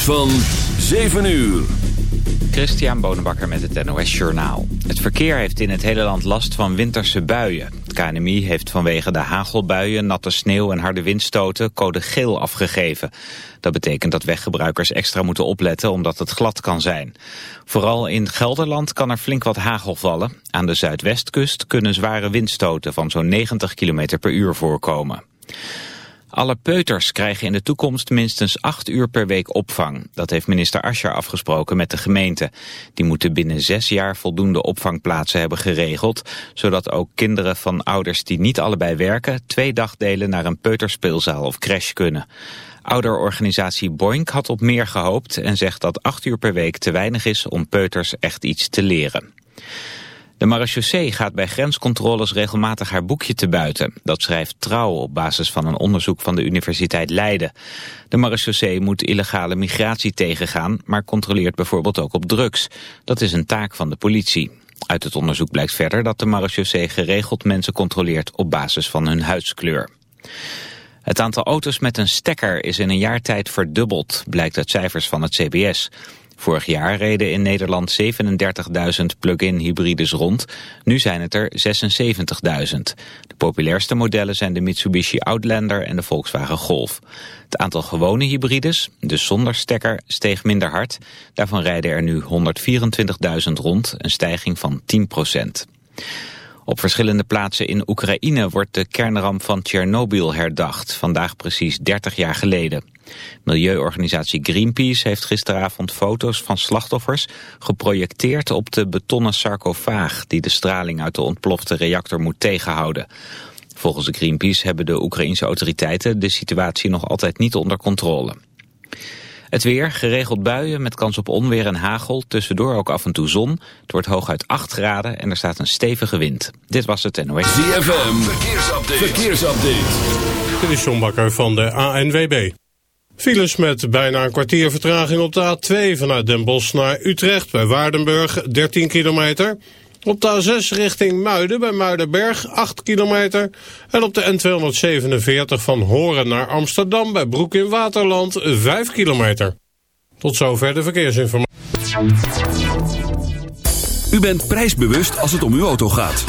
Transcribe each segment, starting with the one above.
van 7 uur. Christian Bonenbakker met het NOS Journaal. Het verkeer heeft in het hele land last van winterse buien. Het KNMI heeft vanwege de hagelbuien, natte sneeuw en harde windstoten code geel afgegeven. Dat betekent dat weggebruikers extra moeten opletten omdat het glad kan zijn. Vooral in Gelderland kan er flink wat hagel vallen. Aan de zuidwestkust kunnen zware windstoten van zo'n 90 km per uur voorkomen. Alle peuters krijgen in de toekomst minstens acht uur per week opvang. Dat heeft minister Ascher afgesproken met de gemeente. Die moeten binnen zes jaar voldoende opvangplaatsen hebben geregeld... zodat ook kinderen van ouders die niet allebei werken... twee dagdelen naar een peuterspeelzaal of crash kunnen. Ouderorganisatie Boink had op meer gehoopt... en zegt dat acht uur per week te weinig is om peuters echt iets te leren. De marechaussee gaat bij grenscontroles regelmatig haar boekje te buiten. Dat schrijft Trouw op basis van een onderzoek van de Universiteit Leiden. De marechaussee moet illegale migratie tegengaan, maar controleert bijvoorbeeld ook op drugs. Dat is een taak van de politie. Uit het onderzoek blijkt verder dat de marechaussee geregeld mensen controleert op basis van hun huidskleur. Het aantal auto's met een stekker is in een jaar tijd verdubbeld, blijkt uit cijfers van het CBS. Vorig jaar reden in Nederland 37.000 plug-in hybrides rond. Nu zijn het er 76.000. De populairste modellen zijn de Mitsubishi Outlander en de Volkswagen Golf. Het aantal gewone hybrides, dus zonder stekker, steeg minder hard. Daarvan rijden er nu 124.000 rond, een stijging van 10 op verschillende plaatsen in Oekraïne wordt de kernramp van Tsjernobyl herdacht, vandaag precies 30 jaar geleden. Milieuorganisatie Greenpeace heeft gisteravond foto's van slachtoffers geprojecteerd op de betonnen sarcofaag die de straling uit de ontplofte reactor moet tegenhouden. Volgens Greenpeace hebben de Oekraïnse autoriteiten de situatie nog altijd niet onder controle. Het weer, geregeld buien met kans op onweer en hagel. Tussendoor ook af en toe zon. Het wordt hooguit 8 graden en er staat een stevige wind. Dit was het NOS. ZFM, verkeersupdate. verkeersupdate. Dit is John Bakker van de ANWB. Files met bijna een kwartier vertraging op de A2 vanuit Den Bosch naar Utrecht bij Waardenburg 13 kilometer. Op de A6 richting Muiden bij Muidenberg 8 kilometer. En op de N247 van Horen naar Amsterdam bij Broek in Waterland 5 kilometer. Tot zover de verkeersinformatie. U bent prijsbewust als het om uw auto gaat.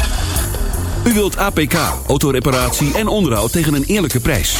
U wilt APK, autoreparatie en onderhoud tegen een eerlijke prijs.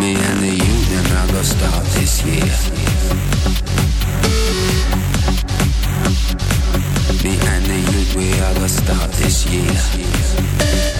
Me and the union are gonna start this year. Me and the youth, we are gonna start this year.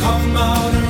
come out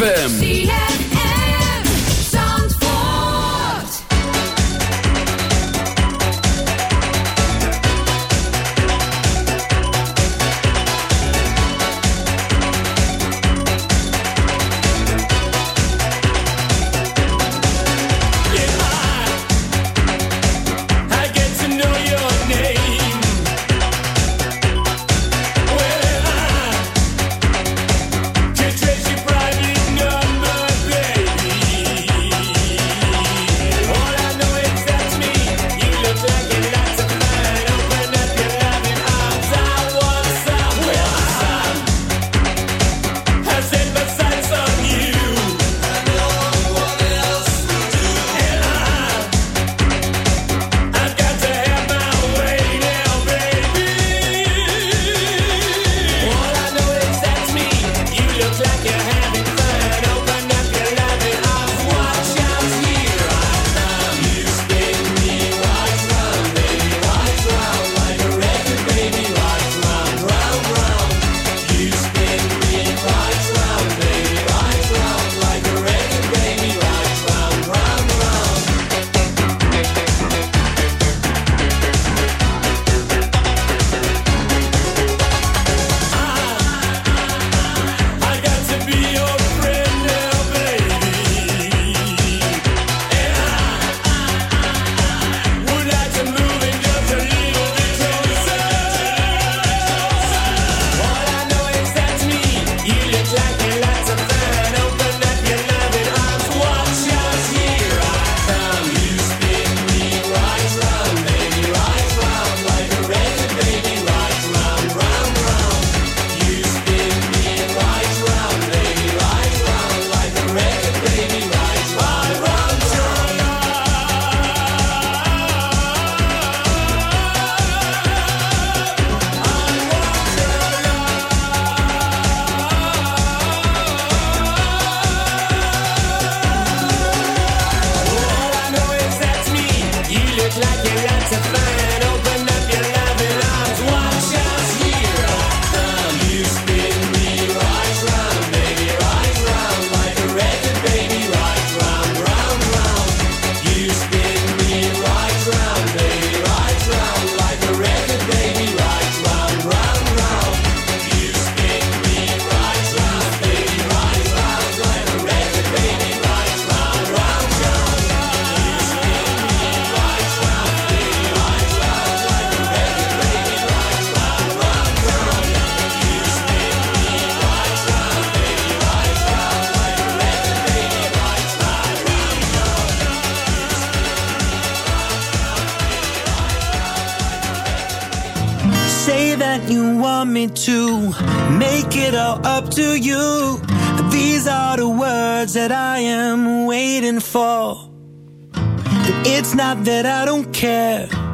ZFM.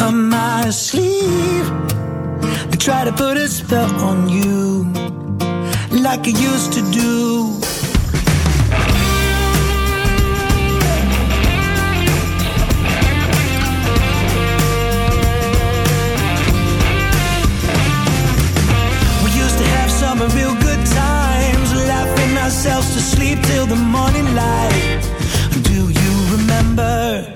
up my sleeve to try to put a spell on you, like I used to do. We used to have some real good times, laughing ourselves to sleep till the morning light. Do you remember?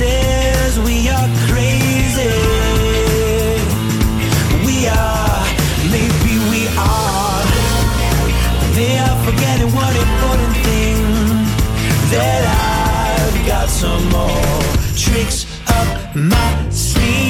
says we are crazy. We are, maybe we are. They are forgetting one important thing that I've got some more tricks up my sleeve.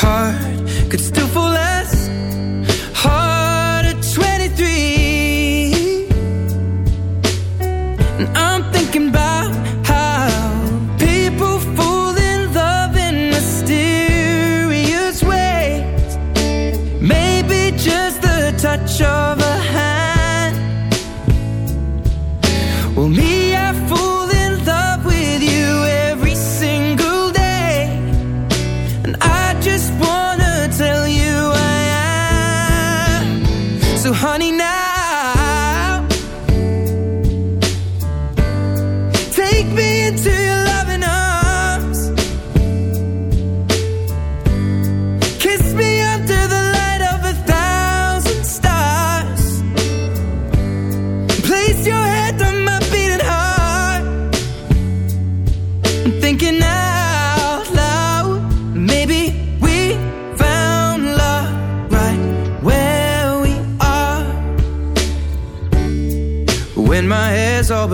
heart could still fall out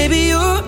Baby, you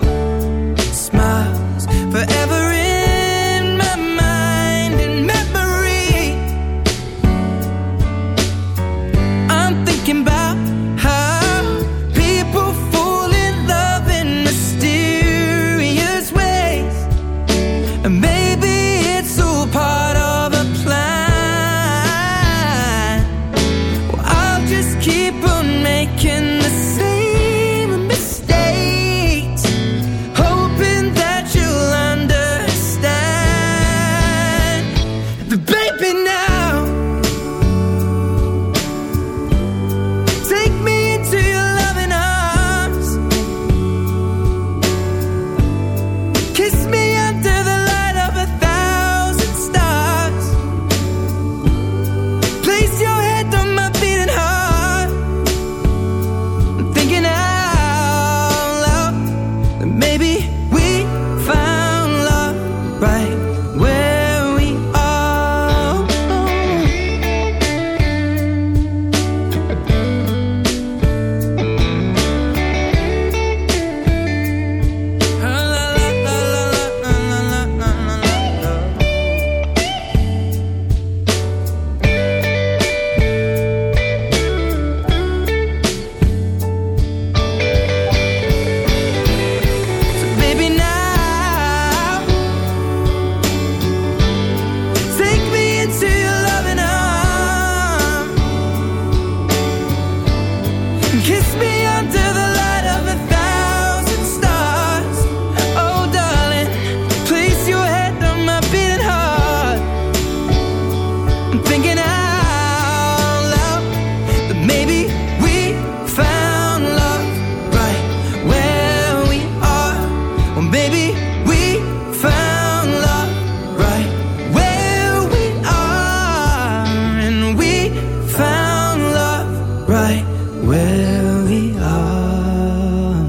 Well, maybe we found love right where we are, and we found love right where we are.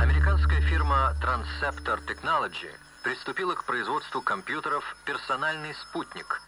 Американская фирма Transceptor Technology приступила к производству компьютеров «Персональный спутник»,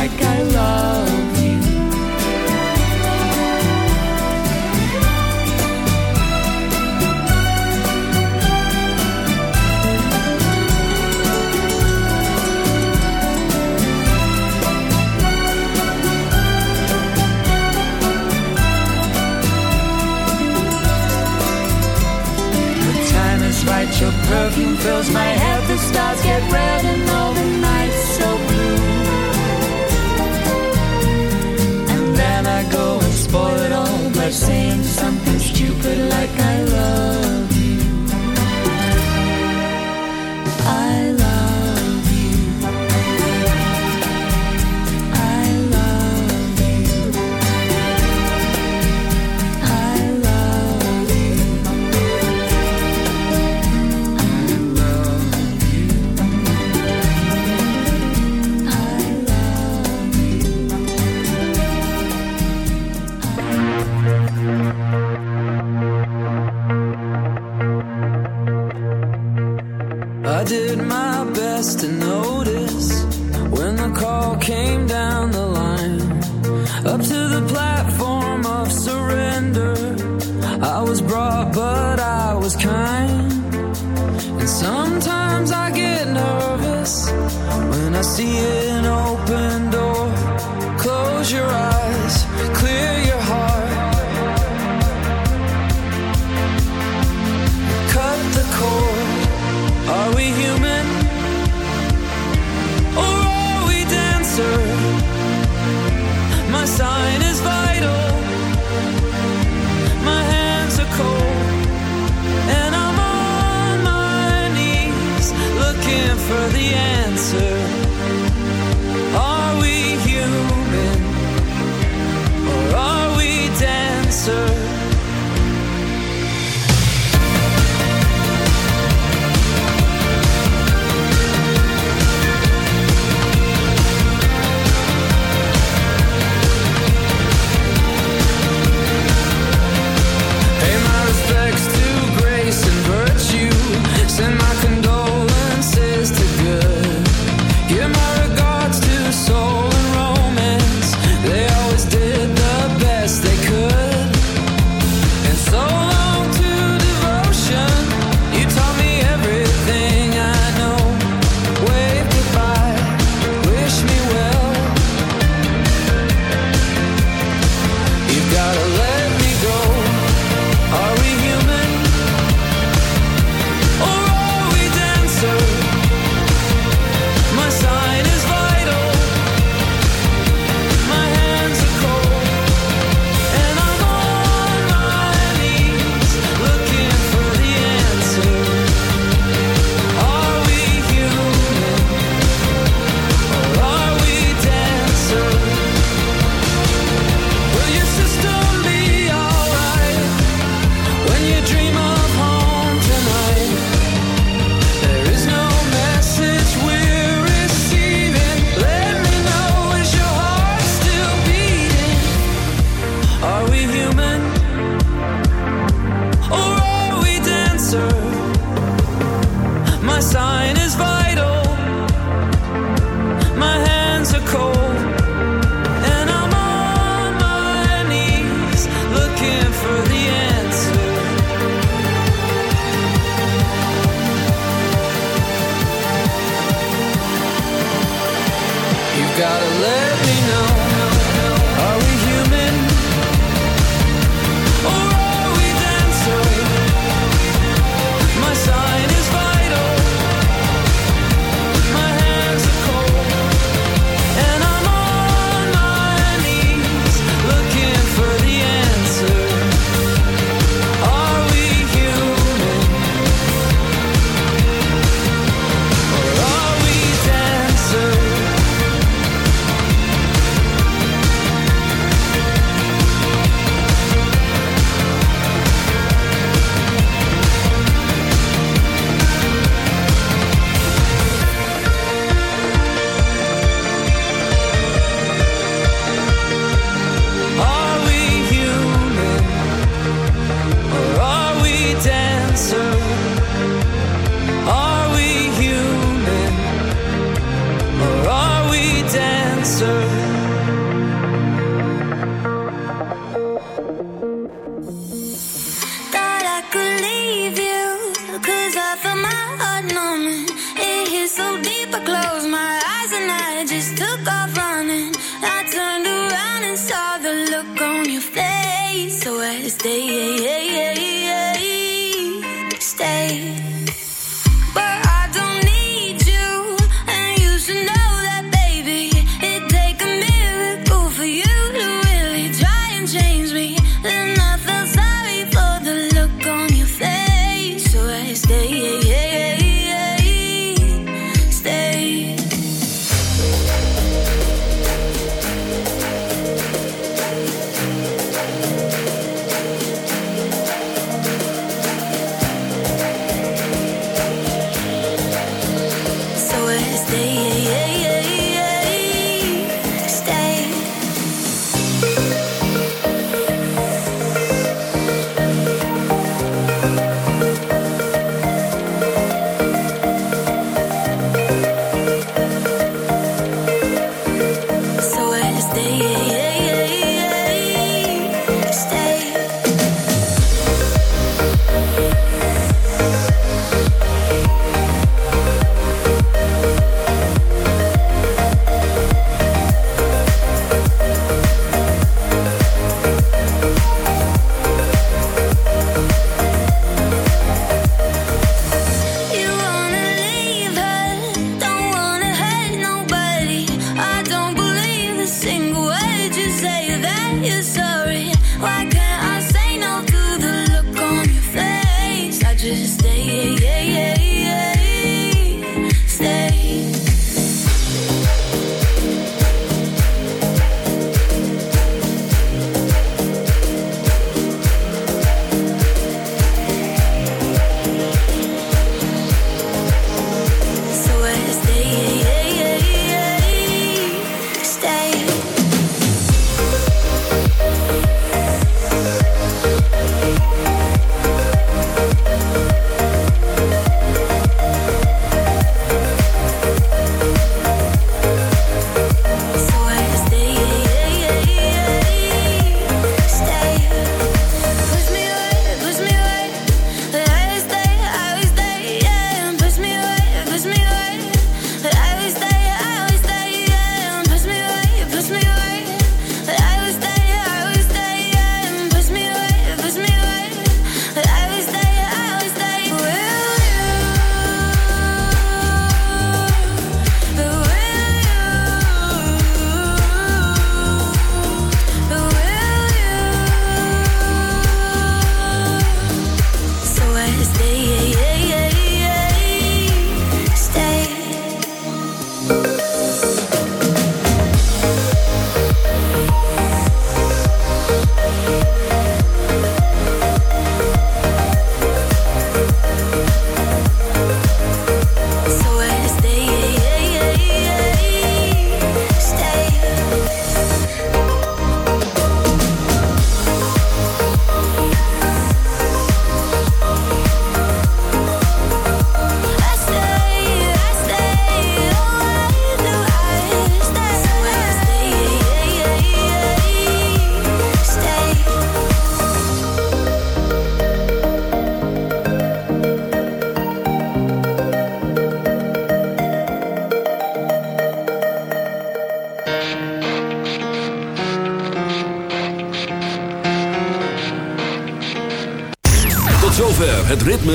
like I love you. The time is right. Your perfume fills my head, the stars get red